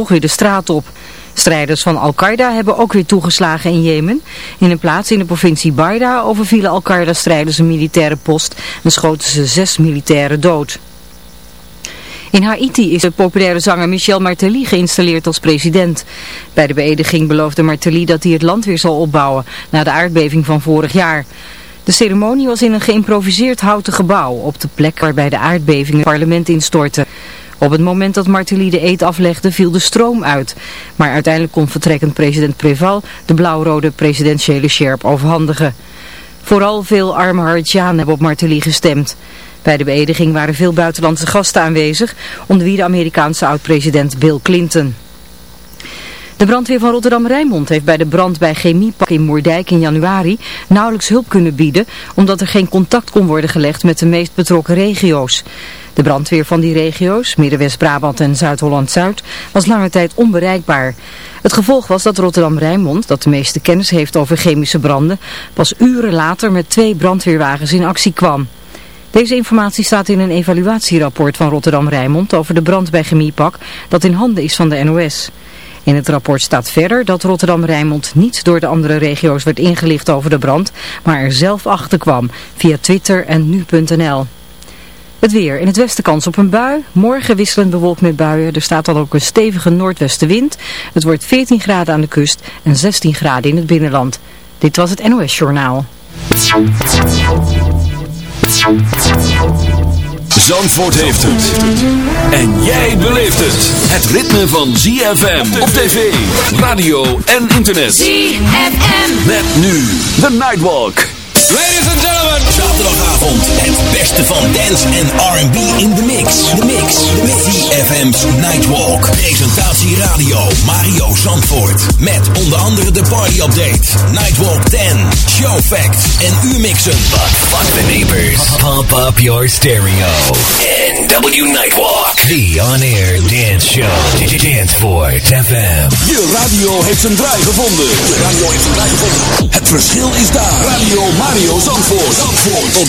toch weer de straat op. Strijders van Al-Qaeda hebben ook weer toegeslagen in Jemen. In een plaats in de provincie Baida overvielen Al-Qaeda-strijders een militaire post en schoten ze zes militairen dood. In Haiti is de populaire zanger Michel Martelly geïnstalleerd als president. Bij de beëdiging beloofde Martelly dat hij het land weer zal opbouwen na de aardbeving van vorig jaar. De ceremonie was in een geïmproviseerd houten gebouw op de plek waarbij de aardbeving het parlement instortte. Op het moment dat Martelly de eet aflegde viel de stroom uit. Maar uiteindelijk kon vertrekkend president Preval de blauw-rode presidentiële sjerp overhandigen. Vooral veel arme Haitianen hebben op Martelly gestemd. Bij de beëdiging waren veel buitenlandse gasten aanwezig, onder wie de Amerikaanse oud-president Bill Clinton. De brandweer van Rotterdam-Rijnmond heeft bij de brand bij Chemiepak in Moerdijk in januari nauwelijks hulp kunnen bieden, omdat er geen contact kon worden gelegd met de meest betrokken regio's. De brandweer van die regio's, Midden-West-Brabant en Zuid-Holland-Zuid, was lange tijd onbereikbaar. Het gevolg was dat Rotterdam-Rijnmond, dat de meeste kennis heeft over chemische branden, pas uren later met twee brandweerwagens in actie kwam. Deze informatie staat in een evaluatierapport van Rotterdam-Rijnmond over de brand bij Chemiepak dat in handen is van de NOS. In het rapport staat verder dat Rotterdam-Rijnmond niet door de andere regio's werd ingelicht over de brand, maar er zelf achter kwam via Twitter en nu.nl. Het weer. In het westen kans op een bui. Morgen wisselend bewolkt met buien. Er staat dan ook een stevige noordwestenwind. Het wordt 14 graden aan de kust en 16 graden in het binnenland. Dit was het NOS Journaal. Zandvoort heeft het. En jij beleeft het. Het ritme van ZFM op tv, radio en internet. ZFM. Met nu The Nightwalk. Ladies and gentlemen. Het beste van dance en R&B in de mix. De mix. Met VFM's Nightwalk. Presentatie radio Mario Zandvoort. Met onder andere de party update. Nightwalk 10. Show facts en U-mixen. But fuck the neighbors. Pump up your stereo. NW Nightwalk. The on-air dance show. Danceport FM. Je radio heeft zijn draai gevonden. De radio heeft een draai gevonden. Het verschil is daar. Radio Mario Zandvoort. Zandvoort. Op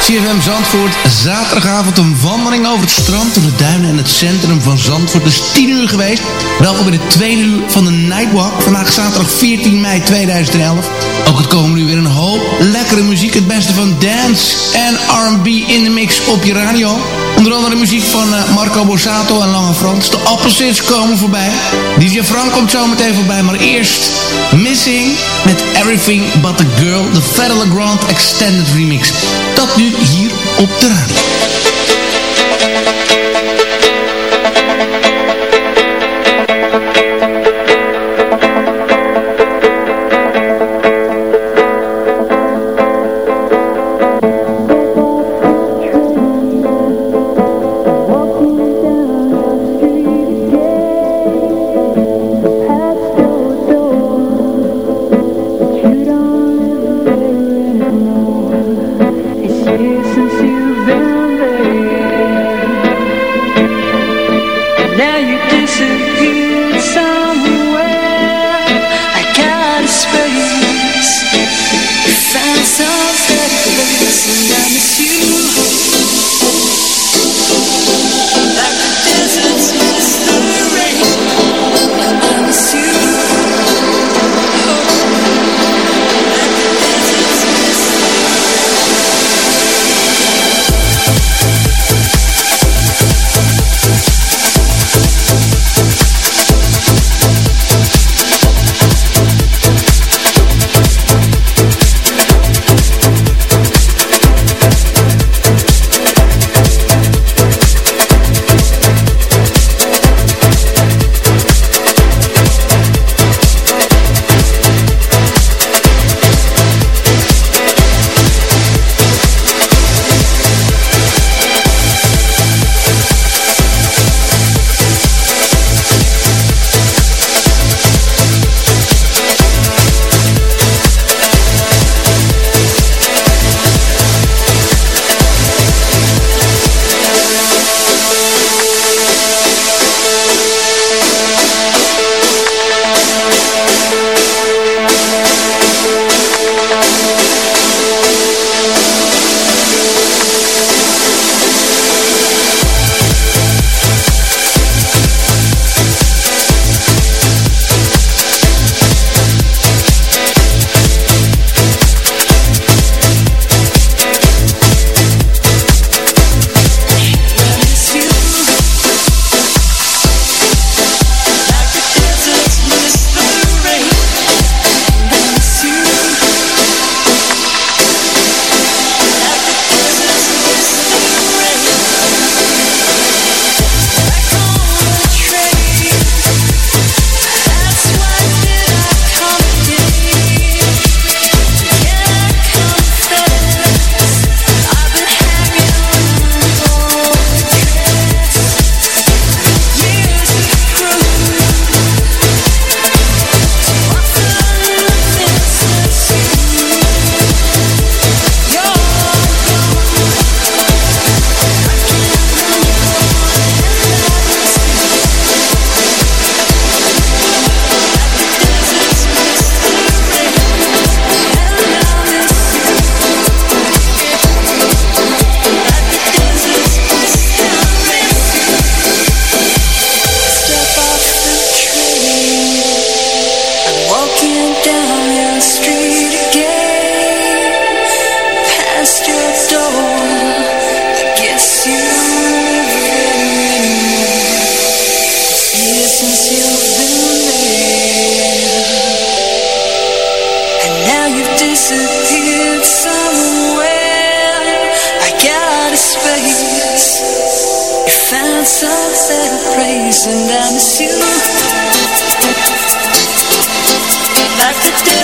CFM Zandvoort, zaterdagavond een wandeling over het strand... door de duinen en het centrum van Zandvoort. Dus 10 uur geweest. Welkom in het tweede uur van de Nightwalk. Vandaag zaterdag 14 mei 2011. Ook het komende uur weer een hoop lekkere muziek. Het beste van dance en R&B in de mix op je radio. Onder andere muziek van eh, Marco Borsato en Lange Frans. De Opposites komen voorbij. DJ Frank komt zo meteen voorbij. Maar eerst Missing met Everything But The Girl. De Federal Grand Extended Remix. Dat nu hier op de radio.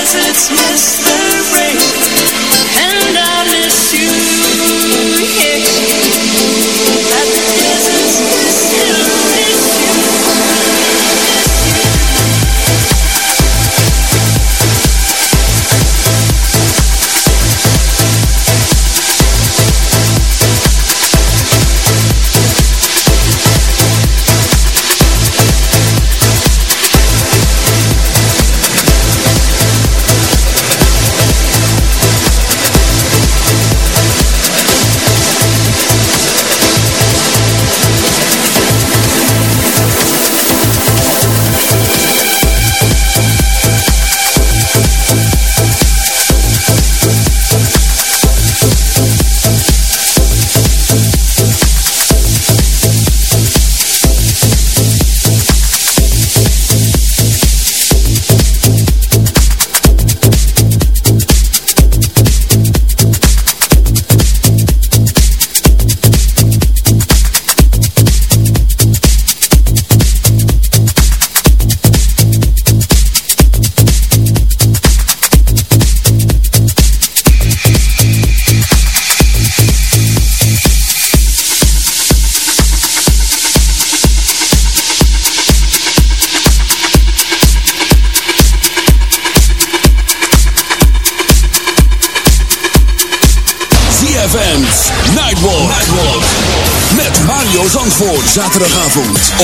Cause it's Mr. Rain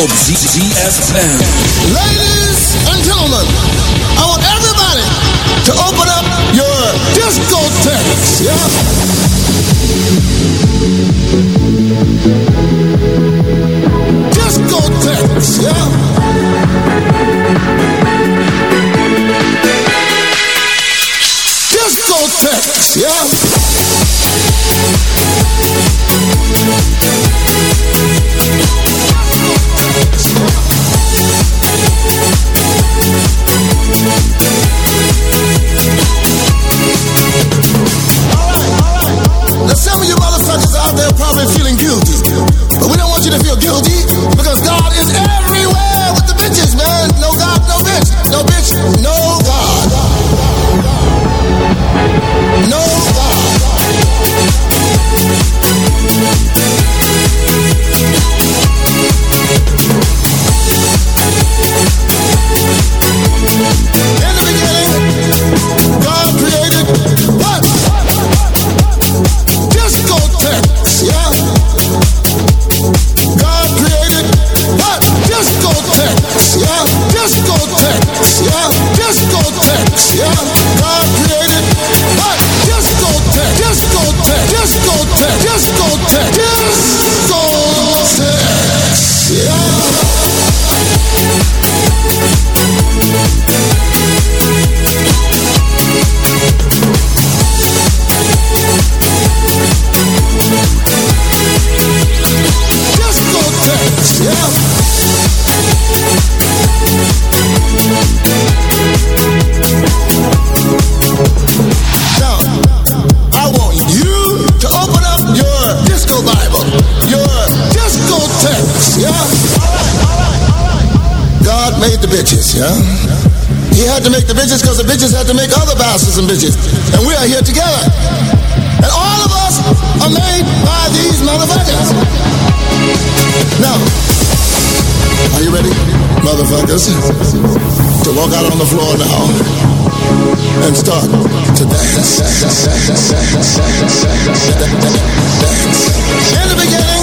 op ZFM. to make other bastards and bitches. And we are here together. And all of us are made by these motherfuckers. Now, are you ready, motherfuckers, to walk out on the floor now and start to dance? In the beginning,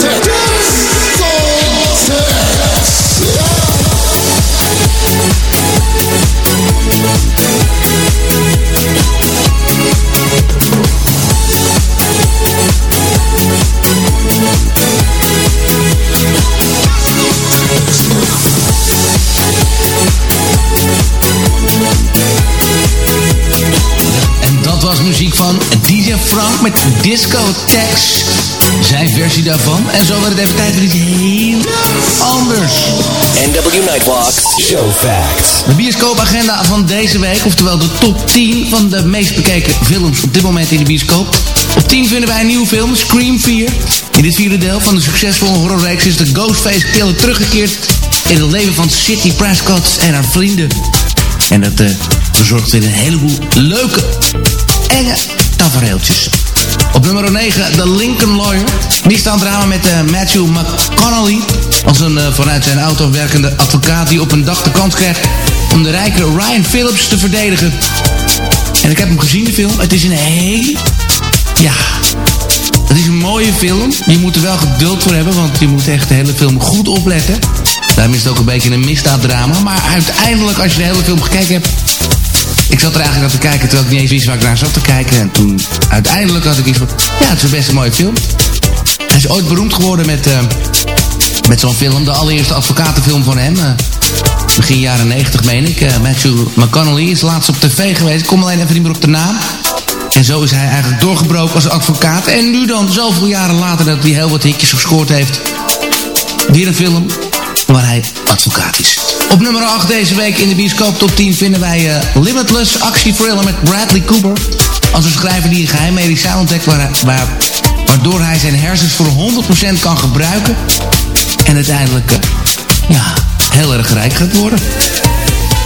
was muziek van DJ Frank met Disco Tex Zijn versie daarvan. En zo werd het even tijd voor iets heel anders. NW Nightwalk Show Facts. De bioscoopagenda van deze week. Oftewel de top 10 van de meest bekeken films op dit moment in de bioscoop. Op 10 vinden wij een nieuwe film, Scream 4. In dit vierde deel van de succesvolle horrorreeks is de Ghostface Killer teruggekeerd... in het leven van City Prescott en haar vrienden. En dat eh, uh, Zorgt weer een heleboel leuke enge tafereeltjes. Op nummer 9, The Lincoln Lawyer. drama met uh, Matthew McConnelly. Als een uh, vanuit zijn auto werkende advocaat die op een dag de kans krijgt om de rijke Ryan Phillips te verdedigen. En ik heb hem gezien, de film. Het is een heel... Ja... Het is een mooie film. Je moet er wel geduld voor hebben, want je moet echt de hele film goed opletten. Daarom is het ook een beetje een misdaaddrama. Maar uiteindelijk, als je de hele film gekeken hebt... Ik zat er eigenlijk aan te kijken terwijl ik niet eens wist waar ik naar zat te kijken. En toen uiteindelijk had ik iets van... Ja, het is best een mooie film. Hij is ooit beroemd geworden met, uh, met zo'n film. De allereerste advocatenfilm van hem. Uh, begin jaren 90 meen ik. Uh, Matthew McConnelly is laatst op tv geweest. Ik kom alleen even niet meer op de naam. En zo is hij eigenlijk doorgebroken als advocaat. En nu dan, zoveel jaren later dat hij heel wat hitjes gescoord heeft. Weer een film waar hij advocaat is. Op nummer 8 deze week in de bioscoop top 10 vinden wij uh, Limitless actiethriller met Bradley Cooper. Als een schrijver die een geheim medicijn ontdekt waar, waar, waardoor hij zijn hersens voor 100% kan gebruiken. En uiteindelijk, uh, ja, heel erg rijk gaat worden.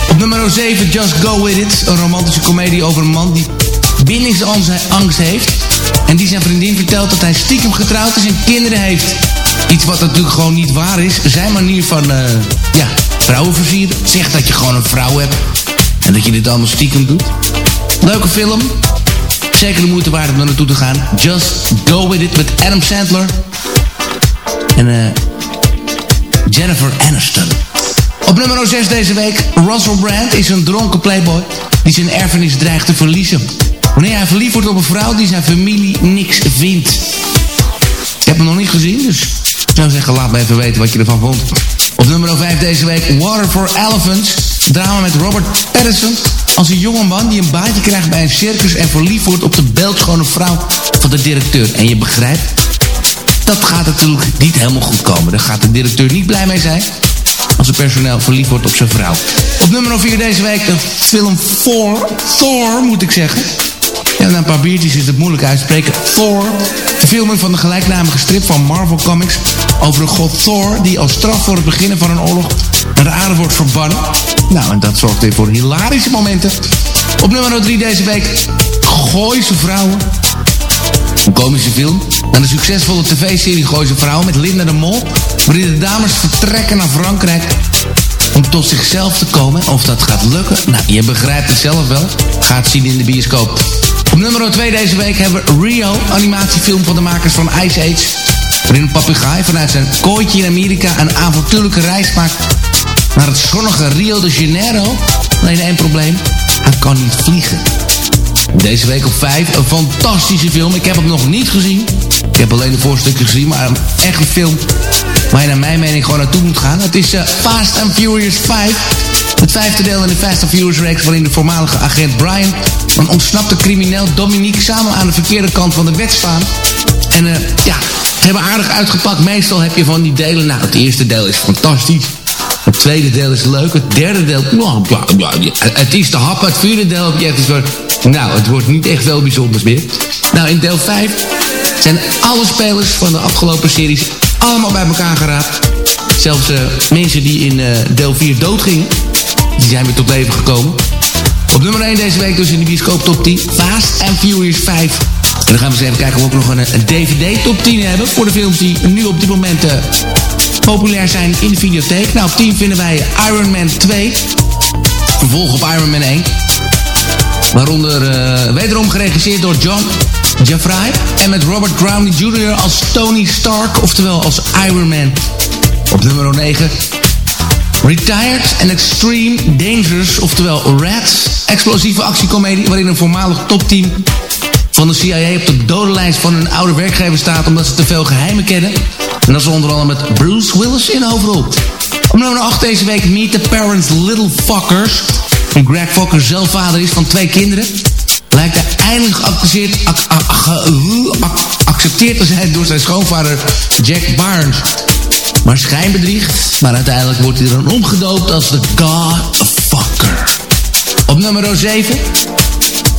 Op nummer 7 Just Go With It. Een romantische komedie over een man die bindingsangst heeft. En die zijn vriendin vertelt dat hij stiekem getrouwd is en kinderen heeft. Iets wat natuurlijk gewoon niet waar is. Zijn manier van, uh, ja, vrouwen. Zegt dat je gewoon een vrouw hebt. En dat je dit allemaal stiekem doet. Leuke film. Zeker de moeite waard om er naartoe te gaan. Just Go With It met Adam Sandler. En uh, Jennifer Aniston. Op nummer 6 deze week. Russell Brand is een dronken playboy die zijn erfenis dreigt te verliezen. Wanneer hij verliefd wordt op een vrouw die zijn familie niks vindt. Ik heb hem nog niet gezien, dus ik zou zeggen laat me even weten wat je ervan vond. Op nummer 5 deze week Water for Elephants. Drama met Robert Pattinson. Als een jongeman die een baantje krijgt bij een circus en verliefd wordt op de beeldschone vrouw van de directeur. En je begrijpt, dat gaat natuurlijk niet helemaal goed komen. Daar gaat de directeur niet blij mee zijn als het personeel verliefd wordt op zijn vrouw. Op nummer 4 deze week de film Thor. Thor moet ik zeggen. Na een paar biertjes is het moeilijk uitspreken. Thor. De filming van de gelijknamige strip van Marvel Comics. Over een god Thor die als straf voor het beginnen van een oorlog naar de aarde wordt verbannen. Nou, en dat zorgt weer voor hilarische momenten. Op nummer 3 deze week. Gooise vrouwen. Een komische film. Na de succesvolle tv-serie Gooise Vrouwen met Linda de Mol. Waarin de dames vertrekken naar Frankrijk om tot zichzelf te komen. Of dat gaat lukken? Nou, je begrijpt het zelf wel. Ga het zien in de bioscoop. Op nummer 2 deze week hebben we Rio, animatiefilm van de makers van Ice Age. Waarin een papegaai vanuit zijn kooitje in Amerika een avontuurlijke reis maakt naar het zonnige Rio de Janeiro. Alleen één probleem, hij kan niet vliegen. Deze week op 5 een fantastische film. Ik heb hem nog niet gezien. Ik heb alleen de voorstukjes gezien, maar een echte film waar je naar mijn mening gewoon naartoe moet gaan. Het is uh, Fast and Furious 5. Het vijfde deel in de Fast and Furious reeks waarin de voormalige agent Brian... een ontsnapte crimineel Dominique samen aan de verkeerde kant van de wet staan. En uh, ja, ze hebben aardig uitgepakt. Meestal heb je van die delen... Nou, het eerste deel is fantastisch. Het tweede deel is leuk. Het derde deel... Ja, het is de hap. Het vierde deel heb je Nou, het wordt niet echt veel bijzonders meer. Nou, in deel 5 zijn alle spelers van de afgelopen series allemaal bij elkaar geraapt. Zelfs uh, mensen die in uh, deel 4 doodgingen, die zijn weer tot leven gekomen. Op nummer 1 deze week dus in de bioscoop top 10, Fast and Furious 5. En dan gaan we eens even kijken of we ook nog een, DVD top 10 hebben... voor de films die nu op dit moment uh, populair zijn in de videotheek. Nou, op 10 vinden wij Iron Man 2. Vervolg op Iron Man 1. Waaronder uh, wederom geregisseerd door John Jafrai. En met Robert Downey Jr. als Tony Stark, oftewel als Iron Man. Op nummer 9. Retired and Extreme Dangerous, oftewel Rats. Explosieve actiecomedie waarin een voormalig topteam van de CIA op de dodenlijst van hun oude werkgever staat... omdat ze te veel geheimen kennen. En dat is onder andere met Bruce Willis in overal. Op nummer 8 deze week Meet the Parents Little Fuckers. Nu Greg Fokker zelf vader is van twee kinderen blijkt hij eindelijk geaccepteerd, geaccepteerd te zijn door zijn schoonvader Jack Barnes. Maar schijnbedrieg, maar uiteindelijk wordt hij dan omgedoopt als de Godfucker. Op nummer 7,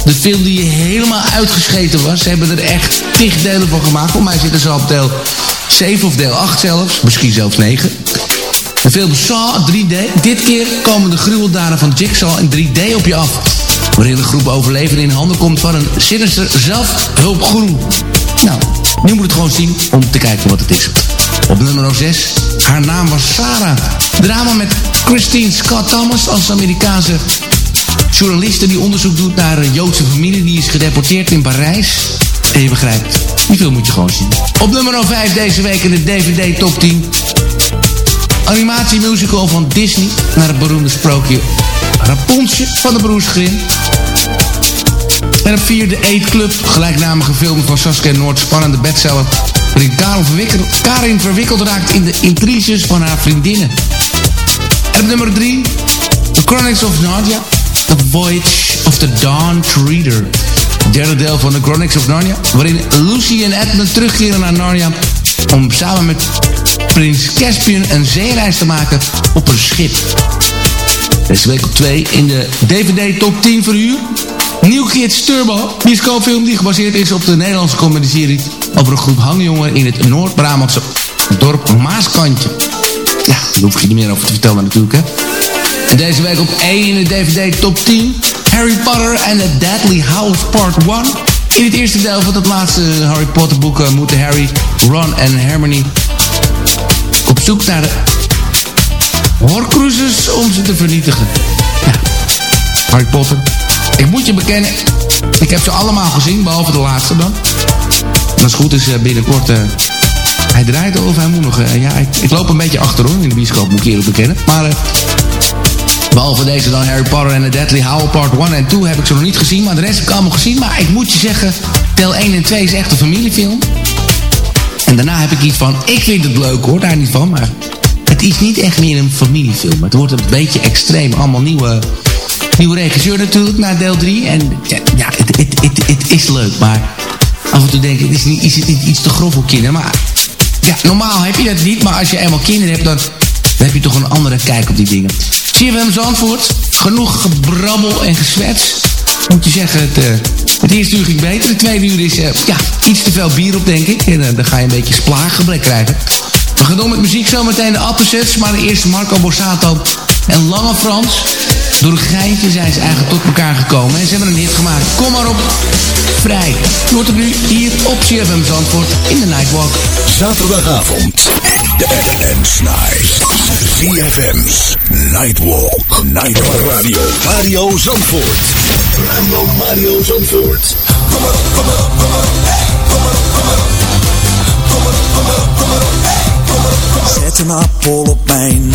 de film die helemaal uitgescheten was. Ze hebben er echt tig delen van gemaakt. Voor mij zitten ze op deel 7 of deel 8 zelfs, misschien zelfs 9. De film Saw 3D. Dit keer komen de gruweldaden van Jigsaw in 3D op je af. Waarin een groep overlevenden in handen komt van een sinister zelfhulpgroep. Nou, nu moet het gewoon zien om te kijken wat het is. Op nummer 6, haar naam was Sarah. Drama met Christine Scott Thomas als Amerikaanse journaliste die onderzoek doet naar een Joodse familie die is gedeporteerd in Parijs. En je begrijpt, die film moet je gewoon zien. Op nummer 5 deze week in de DVD Top 10 animatiemusical van Disney... naar het beroemde sprookje Rapunzel van de Broers Grimm. En op vier de Eat Club, gelijknamige film van Saskia Noord... spannende bestseller waarin Karin verwikkeld, raakt in de intriges van haar vriendinnen. En nummer 3, The Chronicles of Narnia... The Voyage of the Dawn Reader. Derde deel van The Chronicles of Narnia... waarin Lucy en Edmund terugkeren naar Narnia... om samen met prins Caspian een zeereis te maken op een schip. Deze week op 2 in de DVD Top 10 voor u. New Kids Turbo, bioscoopfilm die gebaseerd is op de Nederlandse comedy over een groep hangjongeren in het Noord-Brabantse dorp Maaskantje. Ja, daar hoef je niet meer over te vertellen natuurlijk, hè. En deze week op 1 in de DVD Top 10... Harry Potter and the Deadly House Part 1. In het eerste deel van het laatste Harry Potter boek... Eh, moeten Harry, Ron en Hermione op zoek naar de Horcruxes om ze te vernietigen. Ja, Harry Potter. Ik moet je bekennen, ik heb ze allemaal gezien, behalve de laatste dan. Als het goed is eh, binnenkort... Uh, hij draait of hij moet nog... Uh, ja, ik, ik, loop een beetje achterom in de bioscoop, moet ik eerlijk bekennen. Maar... Behalve deze dan Harry Potter en The Deadly Howl Part 1 en 2 heb ik ze nog niet gezien. Maar de rest heb ik allemaal gezien. Maar ik moet je zeggen, deel 1 en 2 is echt een familiefilm. En daarna heb ik iets van, ik vind het leuk hoor, daar niet van. Maar het is niet echt meer een familiefilm. Het wordt een beetje extreem. Allemaal nieuwe, nieuwe regisseur natuurlijk, na deel 3. En ja, het, is leuk. Maar af en toe denk ik, is, niet, is het niet iets te grof voor kinderen? Maar ja, normaal heb je dat niet. Maar als je eenmaal kinderen hebt, dan, heb je toch een andere kijk op die dingen. CFM Zandvoort, genoeg gebrabbel en gezwets. Moet je zeggen, het, uh, het eerste uur ging beter. Het tweede uur is uh, ja, iets te veel bier op, denk ik. En uh, dan ga je een beetje splaaggebrek krijgen. We gaan door met muziek zometeen de Appelsets. Maar eerst Marco Borsato en Lange Frans. Door een geintje zijn ze eigenlijk tot elkaar gekomen. En ze hebben een hit gemaakt. Kom maar op, vrij. Je hoort het nu hier op CFM Zandvoort in de Nightwalk. Zaterdagavond. De Dance Night. CFM's Nightwalk. Nightwalk Radio. Mario Zandvoort. Mario Mario Zandvoort. Kom maar op, kom maar op, kom maar op. Op, op. Zet een appel op mijn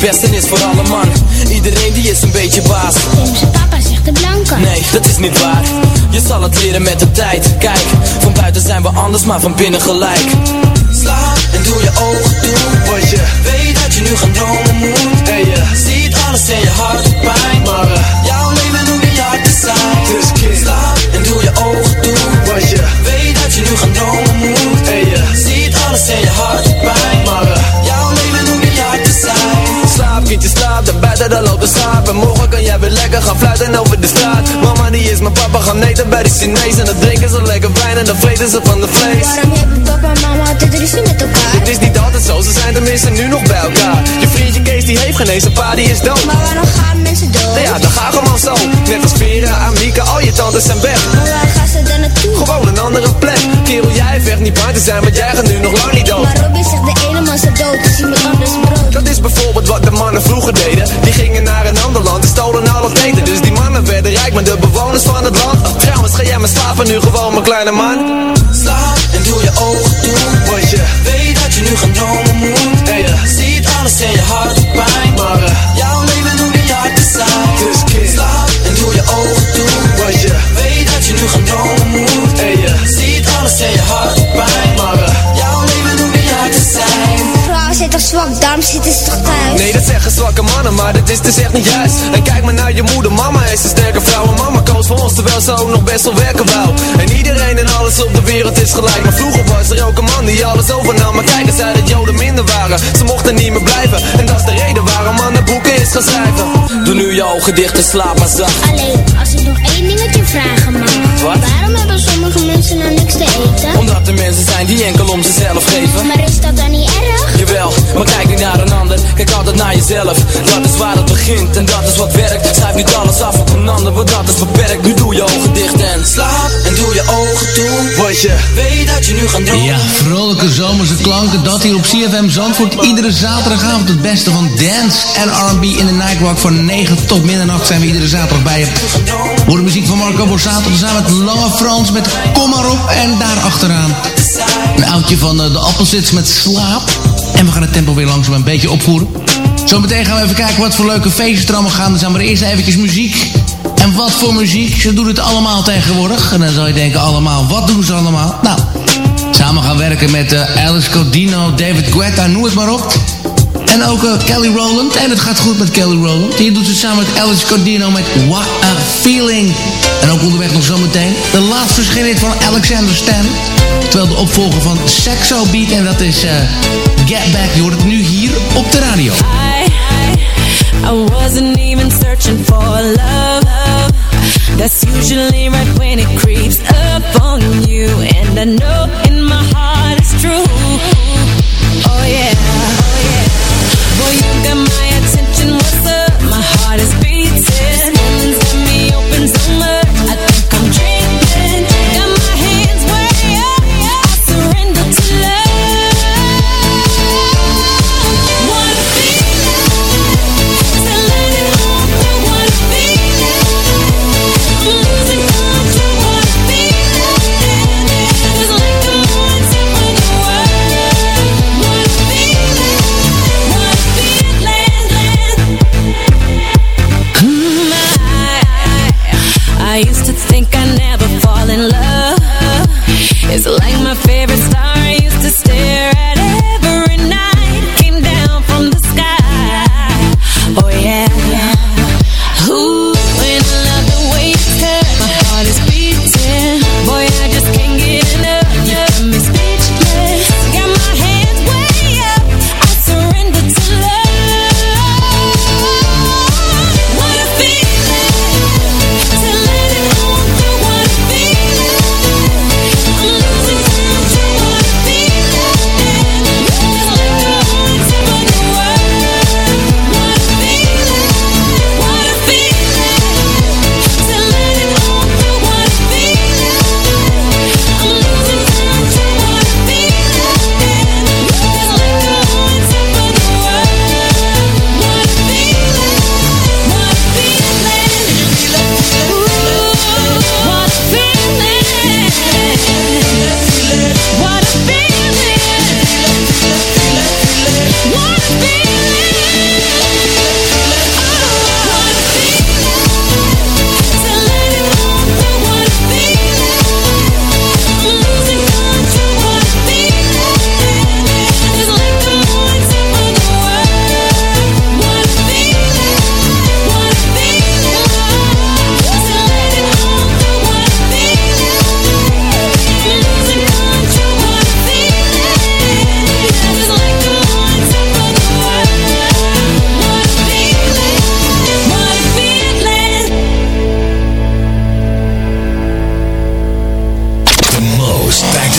Beste is voor alle man. Iedereen die is een beetje baas. Zijn papa zegt de blanke Nee, dat is niet waar. Je zal het leren met de tijd. Kijk, van buiten zijn we anders, maar van binnen gelijk. Slaap en doe je ogen toe, want je weet dat je nu gaan dromen moet. En je ziet alles in je hart dan loopt de slaap. En morgen kan jij weer lekker gaan fluiten over de straat. Mama die is mijn papa, gaan eten bij de Chinees. En dan drinken ze lekker wijn en dan vreten ze van de vlees. Waarom hebben papa en mama altijd ruzie met elkaar? Het is niet altijd zo, ze zijn tenminste nu nog bij elkaar. Je vriendje Kees die heeft geen eens een pa, die is dood. Maar waarom gaan mensen dood? Ja, dat gaat gewoon zo. Net als Vera, Amika, al je tantes zijn weg. Maar waar gaan ze dan naartoe? Gewoon een andere plek. Kerel, jij vecht niet bang te zijn, want jij gaat nu nog lang niet dood. De bewoners van het land. Oh, trouwens, ga jij maar slapen nu gewoon, mijn kleine man. Slaap en doe je ogen toe, want je weet dat je nu gaan dromen moet. En je ziet alles in je hart pijn, maar uh, jouw leven hoeft niet hard te zijn. Dus kid, slaap en doe je ogen toe, want je weet dat je nu gaan dromen moet. En je ziet alles in je hart pijn, maar uh, jouw leven hoeft niet hard te zijn. Zijn toch zwak, daarom zitten ze toch thuis? Nee, dat zeggen zwakke mannen, maar dat is dus echt niet juist. En kijk maar naar je moeder, mama is een sterke terwijl ze ook nog best wel werken wou. En iedereen en alles op de wereld is gelijk. Maar vroeger was er ook een man die alles overnam. Maar kijk uit dat joden minder waren. Ze mochten niet meer blijven. En dat is de reden waarom mannen boeken is gaan schrijven. Doe nu je ogen dicht en slaap maar zacht. Alleen, als ik nog één dingetje vragen mag Wat? Waarom hebben sommige mensen nou niks te eten? Omdat er mensen zijn die enkel om zichzelf geven. Maar is dat dan niet erg? Jawel, maar kijk naar jezelf Dat is waar het begint en dat is wat werkt Schrijf niet alles af op een ander, want dat is beperkt Nu doe je ogen dicht en slaap en doe je ogen toe Want je weet dat je nu gaat dromen Ja, vrolijke zomerse klanken, dat hier op CFM Zandvoort. Iedere zaterdagavond het beste van dance en R&B in de Nightwalk. Van 9 tot middernacht zijn we iedere zaterdag bij je. Voor de muziek van Marco Borsato, samen met Lange Frans met Kom maar op. En daar achteraan een oudje van eh, de Appelsits met Slaap. En we gaan het tempo weer langzaam een beetje opvoeren. Zometeen gaan we even kijken wat voor leuke feestjes er allemaal gaan. Dan zijn we eerst eventjes muziek. En wat voor muziek? Ze doen het allemaal tegenwoordig. En dan zal je denken, allemaal, wat doen ze allemaal? Nou, samen gaan werken met uh, Alice Codino, David Guetta, noem het maar op. En ook uh, Kelly Rowland. En het gaat goed met Kelly Rowland. Hier doet ze samen met Alice Cordino met What a Feeling. En ook onderweg nog zometeen de laatste verschijning van Alexander Stan. Terwijl de opvolger van Sexo Beat. En dat is uh, Get Back. Je hoort het nu hier op de radio. I, wasn't even searching for love. That's usually right when it creeps up on you. And I know in my heart it's true. Oh yeah, oh yeah. Boy, you got my attention. What's up? My heart is beating. This woman's got me open so much.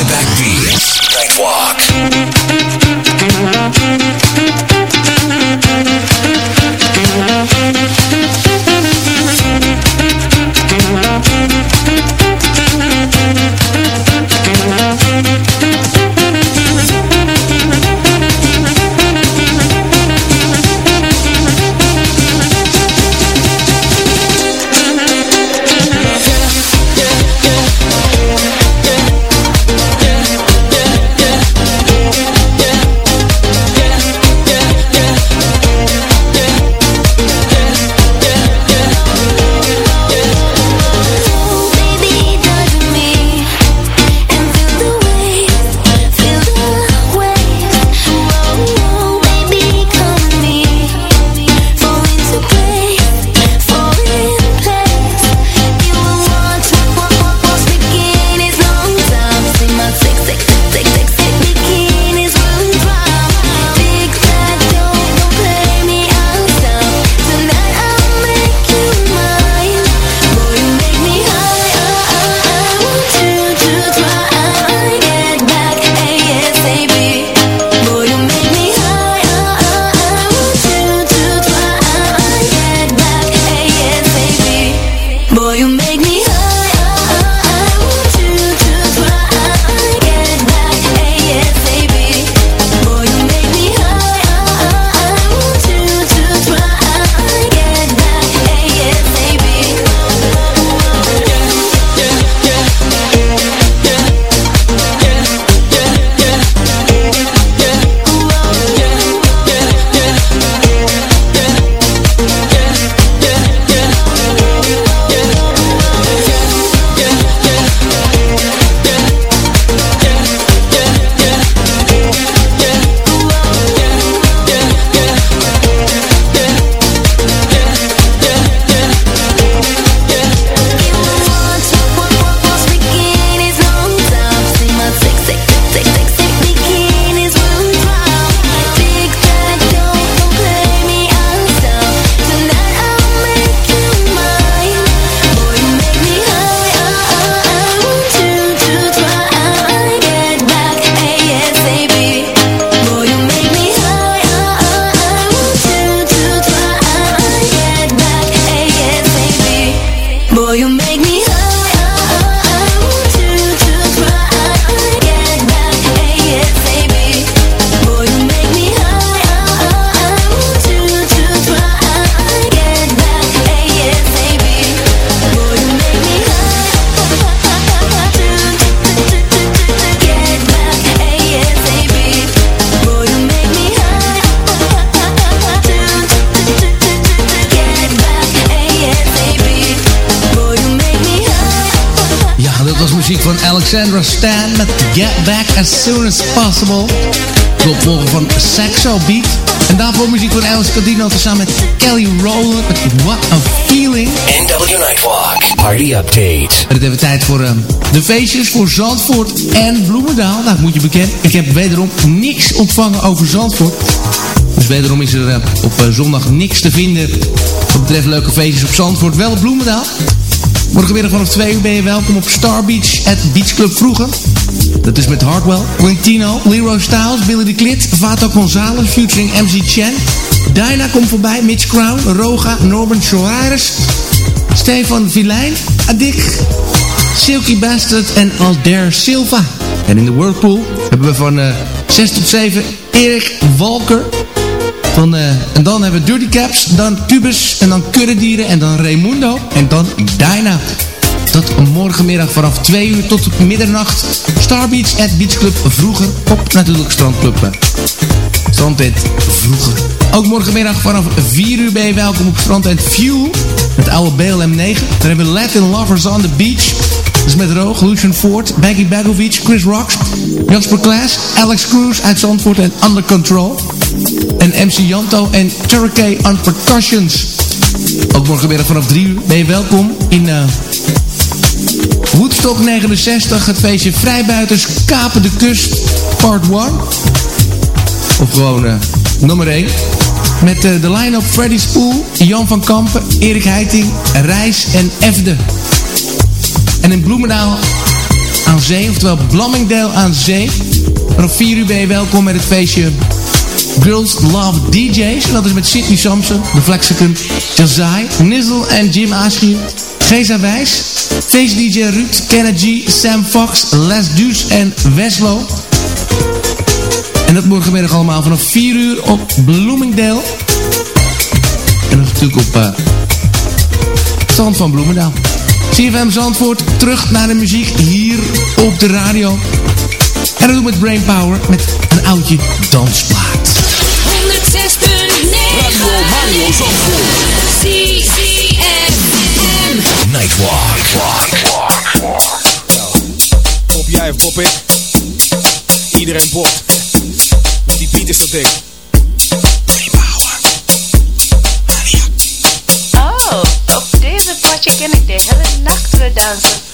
back-to-back beats. Alexandra Stan met Get Back As Soon As Possible. De opvolger van Saxo Beat. En daarvoor muziek van Alice Cardino tezamen met Kelly Rowland met What A Feeling. NW Nightwalk Party Update. En het hebben tijd voor uh, de feestjes voor Zandvoort en Bloemendaal. Nou, moet je bekend. Ik heb wederom niks ontvangen over Zandvoort. Dus wederom is er uh, op uh, zondag niks te vinden wat betreft leuke feestjes op Zandvoort. Wel op Bloemendaal. Morgenmiddag vanaf 2 uur ben je welkom op Star Beach at Beach Club Vroeger. Dat is met Hardwell, Quintino, Leroy Styles, Billy de Klit, Vato Gonzalez, featuring MC Chen. Dyna komt voorbij, Mitch Crown, Roga, Norman Soares, Stefan Vilijn, Adik, Silky Bastard en Alder Silva. En in de Whirlpool hebben we van uh, 6 tot 7 Erik Walker. Uh, en dan hebben we Dirty Caps, dan Tubus en dan Kuddedieren en dan Raimundo en dan Dyna. Dat morgenmiddag vanaf 2 uur tot middernacht. Star Beach at Beach Club vroeger op natuurlijk Strandclub. Strandtent vroeger. Ook morgenmiddag vanaf 4 uur ben je welkom op Strandtent Fuel. Het oude BLM 9. Dan hebben we Latin Lovers on the Beach. Dus met Roog, Lucian Ford, Baggy Bagovic, Chris Rocks, Jasper Klaas, Alex Cruz uit Zandvoort en Under Control. En MC Janto en Turkey on Percussions. Ook morgenmiddag vanaf 3 uur ben je welkom in... Uh, Woodstock 69, het feestje Vrijbuiters Kapen de Kust, part 1. Of gewoon uh, nummer 1. Met uh, de line-up Freddy Spoel, Jan van Kampen, Erik Heiting, Reis en Efde. En in Bloemendaal aan zee, oftewel Blammingdale aan zee. Vanaf 4 uur ben je welkom met het feestje Girls Love DJ's. En dat is met Sidney Samson, The Flexicon, Jazai, Nizzle en Jim Aschier. Geza Wijs, Face DJ Ruud, Kennedy Sam Fox, Les Duus en Weslo. En dat morgenmiddag allemaal vanaf 4 uur op Bloomingdale. En dat natuurlijk op uh, Zand van Bloemendaal. CFM Zandvoort, terug naar de muziek hier op de radio. En dat doen we met Brainpower, met een oudje dansplaat. Mario Zandvoort. CFM Nightwalk. Pop jij of pop ik? Iedereen popt. Want die beat is zo dik.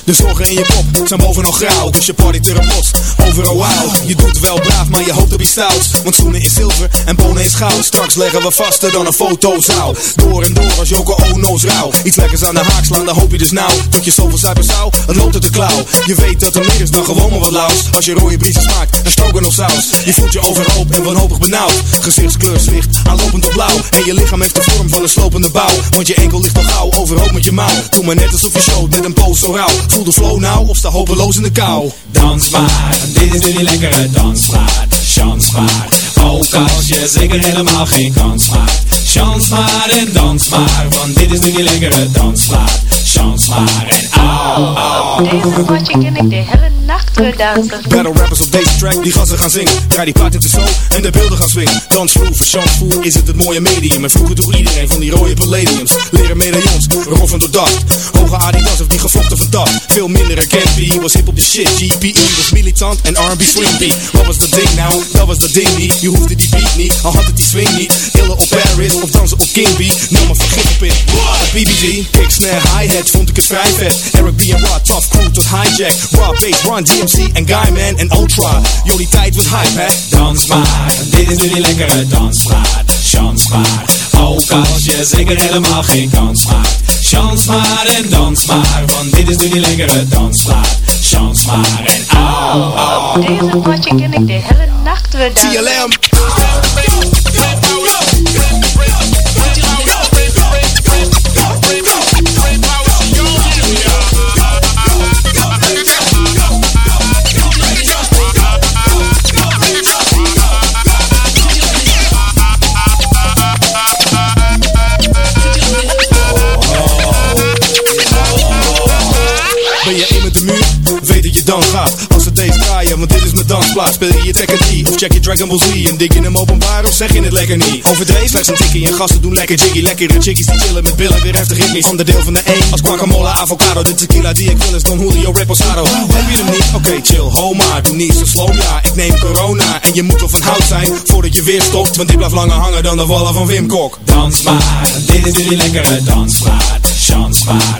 De zorgen in je kop zijn bovenal grauw, dus je party terrapot. Overal wauw, je doet wel braaf, maar je hoopt op iets stouts. Want schoenen is zilver en bonen is goud. Straks leggen we vaster dan een fotozaal. Door en door als Joko Ono's rauw. Iets lekkers aan de haak slaan, dan hoop je dus nou. Tot je zoveel zuipen zou, het loopt uit de klauw. Je weet dat er meer is dan gewoon maar wat laus. Als je rode briesen smaakt, dan stroken of saus. Je voelt je overhoop en wanhopig benauwd. Gezichtskleur zwicht, aanlopend op blauw. En je lichaam heeft de vorm van een slopende bouw. Want je enkel ligt al gauw, overhoop met je mouw. Doe maar net alsof je showt met een poos zo rauw. Voel de flow nou of sta hopeloos in de kou. Dans maar, dit is nu die lekkere dansmaat. Chans maar, ook als je zeker helemaal geen kans maakt. Chans maar en dans maar, want dit is nu die lekkere dansmaat. Maar en au, au. Op deze potje ken ik de hele nacht. Battle rappers op deze track, die gassen gaan zingen. Draai die plaat in de show en de beelden gaan swingen. Dansvloer, verchansvoer is het het mooie medium. En vroeger door iedereen van die rode palladiums. Leren medaillons, roffen door dacht. Hoge Adidas of die gevochten van dag. Veel minder herkend, was hip op de shit. GPE was militant en R&B swing beat. Wat was dat ding nou? Dat was dat ding niet. Je hoefde die beat niet, al had het die swing niet. Illen op Paris of dansen op King B. Maar vergif op it. BBG, kick, snare, hi-hat, vond ik het vrij vet. Eric B en Rod, tough crew tot hijack. Rob, bass, Run, DMC en Guyman en Ultra. Jullie tijd was hype, hè? Dans maar, dit is nu die lekkere dansmaat. Chans maar, ook als je zeker helemaal geen kans maakt. Chans maar en dans maar, want dit is nu die lekkere dansmaat. Chans maar en au, deze potje ken ik de hele nacht weer dansen. Speel je je Tekken 3 Of check je Dragon Ball Z En dik je hem openbaar of zeg je het lekker niet? Overdreven slechts een tikkie en gasten doen lekker jiggy. Lekkere chickies die chillen met billen weer heftig ritmisch Onderdeel van de E als guacamole, avocado De tequila die ik wil is Don Julio Reposado. Heb je hem niet? Oké chill, ho maar Doe niet zo slow ja, ik neem corona En je moet wel van hout zijn voordat je weer stopt Want die blijft langer hangen dan de wallen van Wim Kok. Dans maar, dit is nu die lekkere dansmaat Chans maar,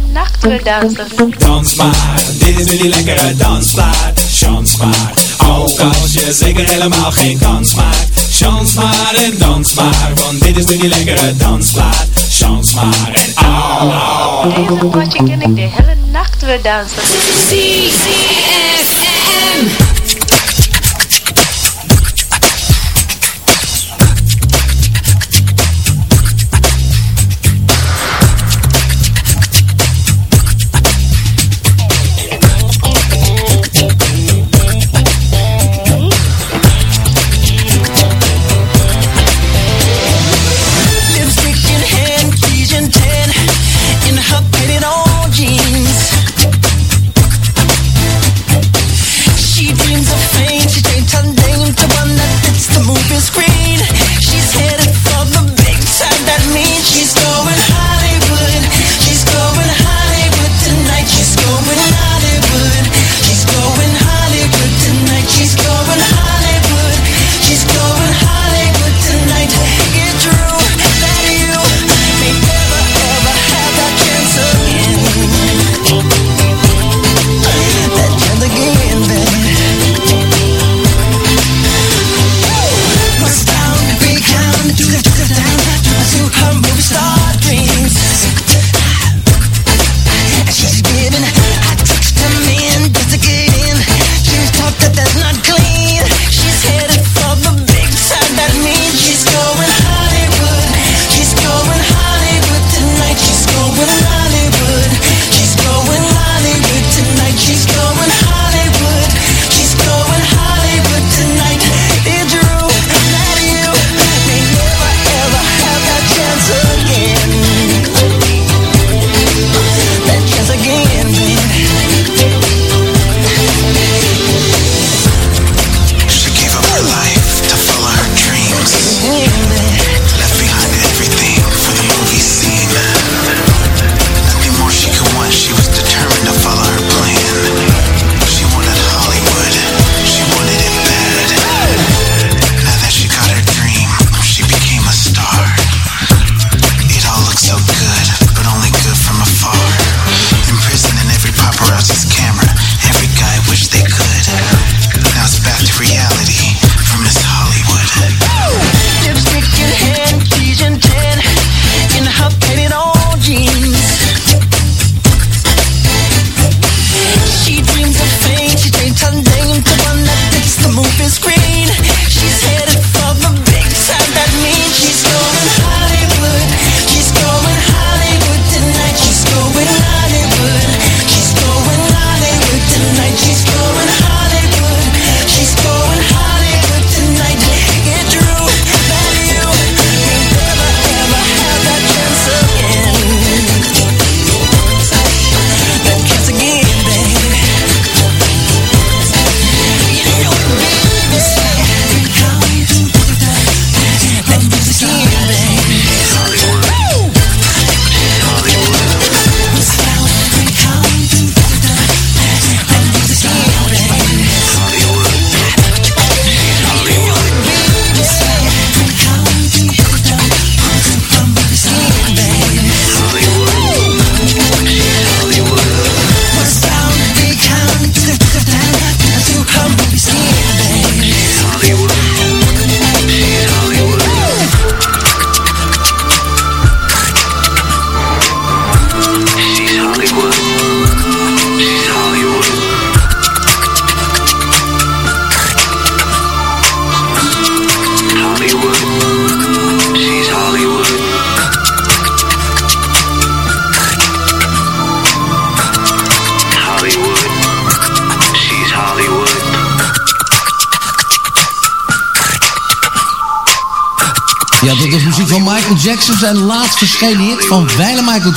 Dans maar, dit is nu die lekkere dansplaat Chans maar, ook als je zeker helemaal geen kans maakt. Chans maar en dans maar, want dit is nu die lekkere dansplaat Chans maar en au au. Deze potje ken ik de hele nacht weer dansen. ZFM. Lipstick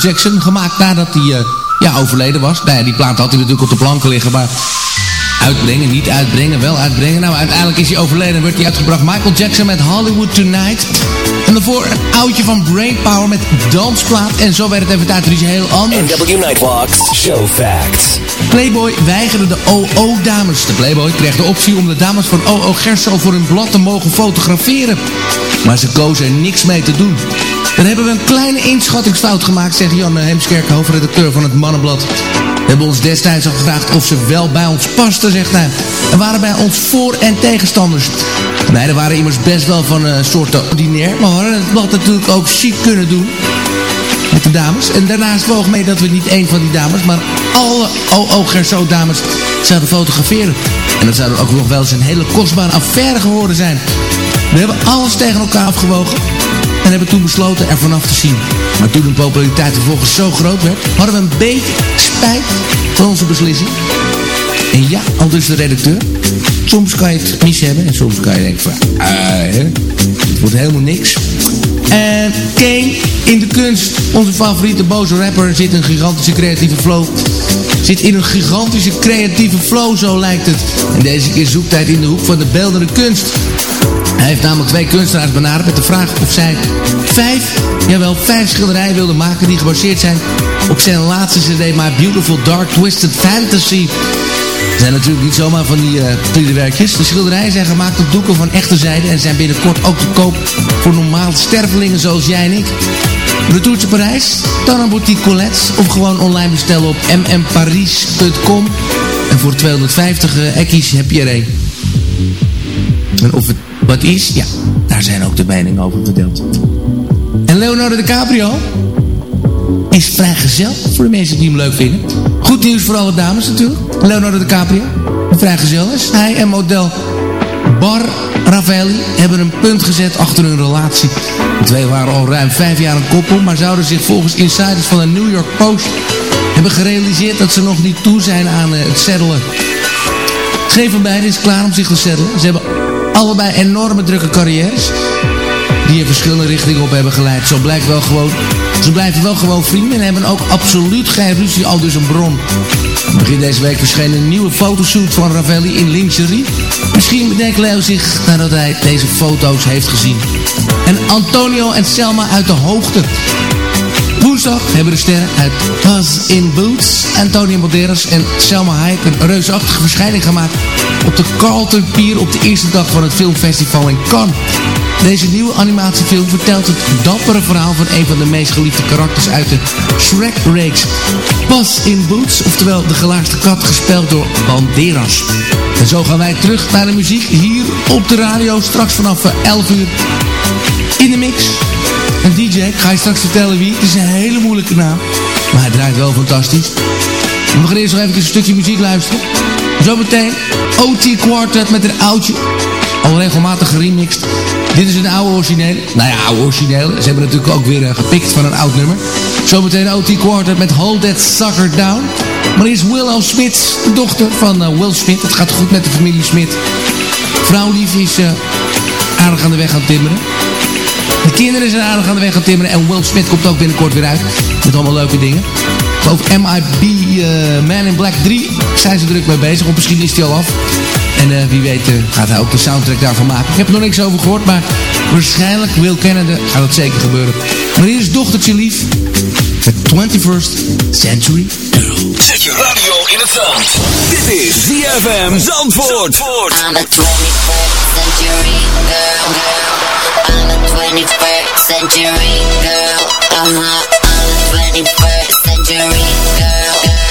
Jackson. Gemaakt nadat hij uh, ja, overleden was. Nou ja, die plaat had hij natuurlijk op de planken liggen. Maar uitbrengen, niet uitbrengen, wel uitbrengen. Nou, uiteindelijk is hij overleden en werd hij uitgebracht. Michael Jackson met Hollywood Tonight. En daarvoor een oudje van Brainpower met Dansplaat. En zo werd het even tijd iets heel anders. NW Nightwalks Show Facts. Playboy weigerde de OO-dames. De Playboy kreeg de optie om de dames van OO Gerso voor hun blad te mogen fotograferen. Maar ze kozen er niks mee te doen. Dan hebben we een kleine inschattingsfout gemaakt, zegt Jan Heemskerk, hoofdredacteur van het Mannenblad. We hebben ons destijds al gevraagd of ze wel bij ons pasten, zegt hij. Er waren bij ons voor- en tegenstanders. Beiden waren immers best wel van een soort ordinair, maar we hadden het blad natuurlijk ook chic kunnen doen met de dames. En daarnaast woog mee dat we niet één van die dames, maar alle OO Gerso dames zouden fotograferen. En dat zou ook nog wel eens een hele kostbare affaire geworden zijn. We hebben alles tegen elkaar afgewogen en hebben toen besloten er vanaf te zien. Maar toen de populariteit vervolgens zo groot werd, hadden we een beetje spijt van onze beslissing. En ja, al dus de redacteur. Soms kan je het mis hebben en soms kan je denken van, ah, het wordt helemaal niks. En Kane in de kunst, onze favoriete boze rapper, zit een gigantische creatieve flow. Zit in een gigantische creatieve flow, zo lijkt het. En deze keer zoekt hij het in de hoek van de beeldende kunst. Hij heeft namelijk twee kunstenaars benaderd met de vraag of zij vijf, jawel, vijf schilderijen wilden maken die gebaseerd zijn op zijn laatste cd My Beautiful Dark Twisted Fantasy. Het zijn natuurlijk niet zomaar van die uh, werkjes. De schilderijen zijn gemaakt op doeken van echte zijde en zijn binnenkort ook te koop voor normale stervelingen zoals jij en ik. Retourtje Parijs, dan een boutique Colette of gewoon online bestellen op mmparis.com. En voor 250 uh, ekkies heb je er een. En of het wat is, ja, daar zijn ook de meningen over verdeeld. En Leonardo DiCaprio is vrijgezel voor de mensen die hem leuk vinden. Goed nieuws voor alle dames natuurlijk. Leonardo DiCaprio, vrijgezel is. Hij en model Bar Ravelli hebben een punt gezet achter hun relatie. De twee waren al ruim vijf jaar een koppel, maar zouden zich volgens insiders van de New York Post hebben gerealiseerd dat ze nog niet toe zijn aan het settelen. Geen van beiden is klaar om zich te settelen. Ze hebben allebei enorme drukke carrières. Die in verschillende richtingen op hebben geleid. Zo blijkt wel gewoon. Ze blijven wel gewoon vrienden en hebben ook absoluut geen ruzie, al dus een bron. Begin deze week verscheen een nieuwe fotoshoot van Ravelli in lingerie. Misschien bedenkt Leo zich nadat hij deze foto's heeft gezien. En Antonio en Selma uit de hoogte. Hebben de sterren uit Buzz in Boots, Antonio Banderas en Selma Hayek een reusachtige verschijning gemaakt op de Carlton Pier op de eerste dag van het filmfestival in Cannes. Deze nieuwe animatiefilm vertelt het dappere verhaal van een van de meest geliefde karakters uit de Shrek-reeks. Buzz in Boots, oftewel de gelaagste kat, gespeeld door Banderas. En zo gaan wij terug naar de muziek hier op de radio, straks vanaf 11 uur in de mix. Een DJ, ga je straks vertellen wie. Het is een hele moeilijke naam. Maar hij draait wel fantastisch. We gaan eerst nog even een stukje muziek luisteren. Zometeen OT Quartet met een oudje. Al regelmatig geremixed. Dit is een oude originele. Nou ja, oude originele. Ze hebben natuurlijk ook weer uh, gepikt van een oud nummer. Zometeen OT Quartet met Hold That Sucker Down. Maar eerst Willow Smith, de dochter van uh, Will Smith. Het gaat goed met de familie Smith. Vrouwlief is uh, aardig aan de weg gaan timmeren. De kinderen zijn aardig aan de weg gaan timmeren. En Will Smith komt ook binnenkort weer uit. Met allemaal leuke dingen. Ik geloof MIB uh, Man in Black 3 zijn ze druk mee bezig. Of misschien is die al af. En uh, wie weet uh, gaat hij ook de soundtrack daarvan maken. Ik heb er nog niks over gehoord. Maar waarschijnlijk Will Canada gaat dat zeker gebeuren. Maar hier is dochtertje lief. The 21st Century Girl. Zet je radio in het zand. Dit is ZFM Zandvoort. Zandvoort. I'm a 21st century girl. I'm a 21st century girl. I'm a, I'm a 21st century girl.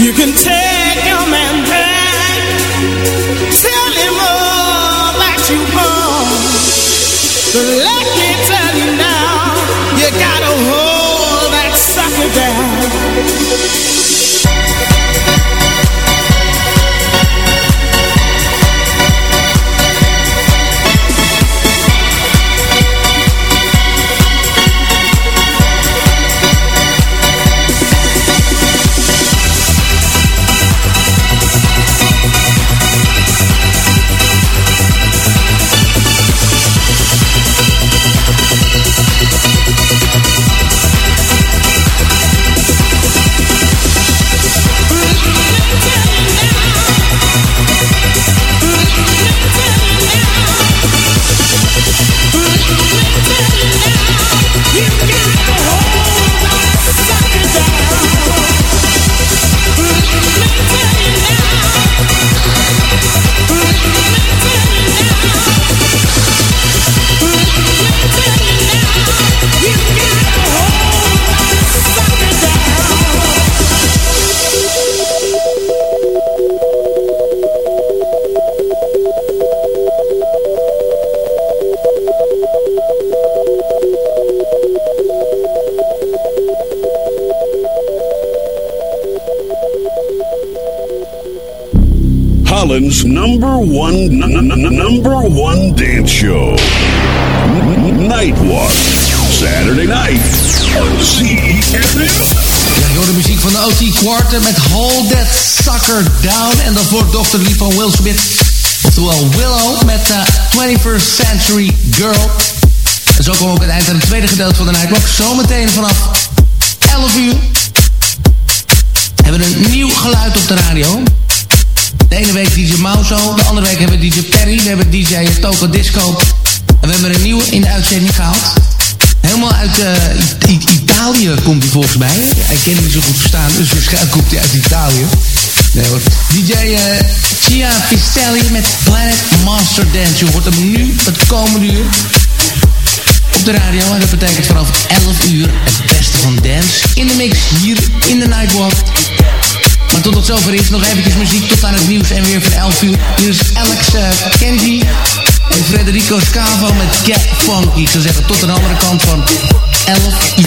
You can tell Number one number one dance show. Nightwalk. Saturday night. ZFM. Ja, hoort de muziek van de OT Quarter met Hold That Sucker Down. En daarvoor Dr. Lee van Will Smith. Oftewel Willow met uh, 21st Century Girl. En zo komen we ook het eind aan het tweede gedeelte van de Nightwalk. Zometeen vanaf 11 uur hebben een nieuw geluid op de radio. De ene week DJ Mauso, de andere week hebben we DJ Perry, we hebben DJ Toco Disco. En we hebben een nieuwe in de uitzending gehaald. Helemaal uit eh, Italië komt hij volgens mij. Hij kan niet zo goed verstaan, dus waarschijnlijk komt hij uit Italië. Nee hoor. DJ eh, Chia Pistelli met Planet Master Dance. Je hoort hem nu, het komende uur. Op de radio. En dat betekent vanaf 11 uur het beste van dance. In de mix hier in de Nightwalk. Maar tot het zover is, nog eventjes muziek tot aan het nieuws en weer van 11 uur. Hier is Alex eh, Kenji en Federico Scavo met Get Funky. Ik zou zeggen, tot een andere kant van 11 uur.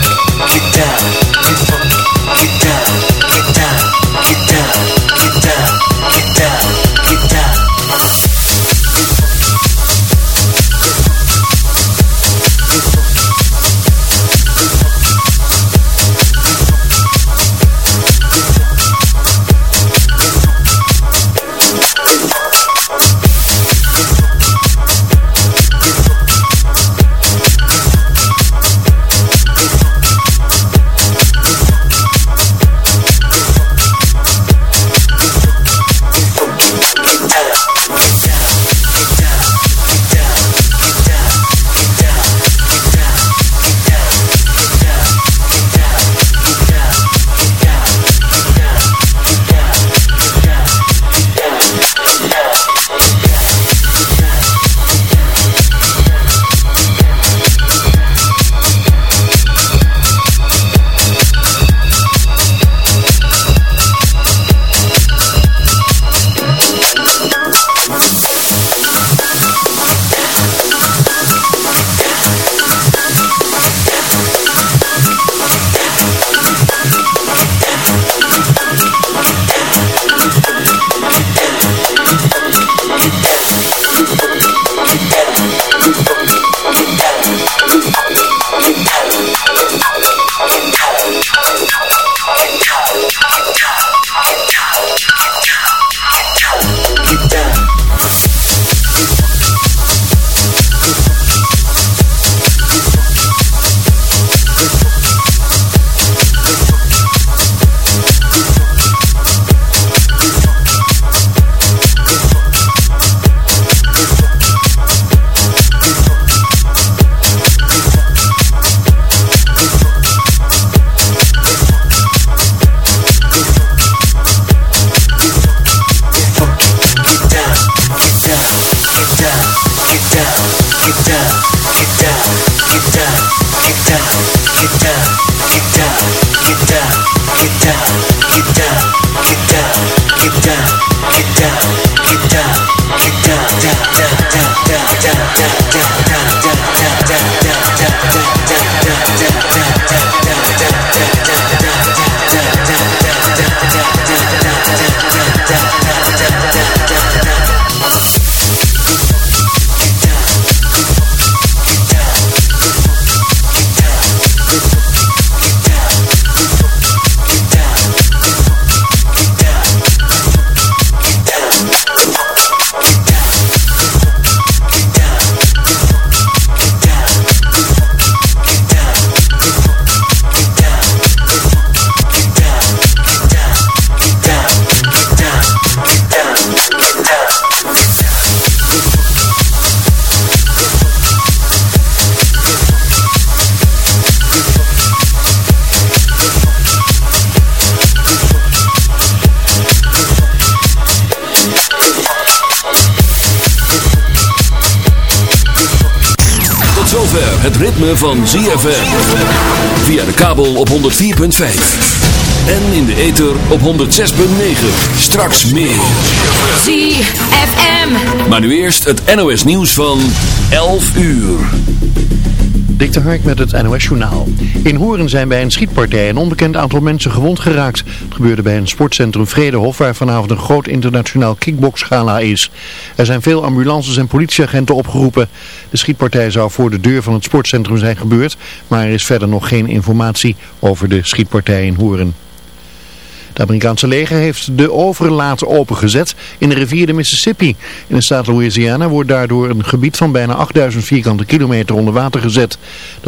down, get down, down, down, down, down, down, down. Ritme van ZFM. Via de kabel op 104.5. En in de ether op 106.9. Straks meer. ZFM. Maar nu eerst het NOS nieuws van 11 uur. Dik de Hark met het NOS Journaal. In Horen zijn bij een schietpartij een onbekend aantal mensen gewond geraakt. Het gebeurde bij een sportcentrum Vredehof waar vanavond een groot internationaal kickboxgala is. Er zijn veel ambulances en politieagenten opgeroepen. De schietpartij zou voor de deur van het sportcentrum zijn gebeurd, maar er is verder nog geen informatie over de schietpartij in Horen. Het Amerikaanse leger heeft de overlaat opengezet in de rivier de Mississippi. In de staat Louisiana wordt daardoor een gebied van bijna 8000 vierkante kilometer onder water gezet. Dat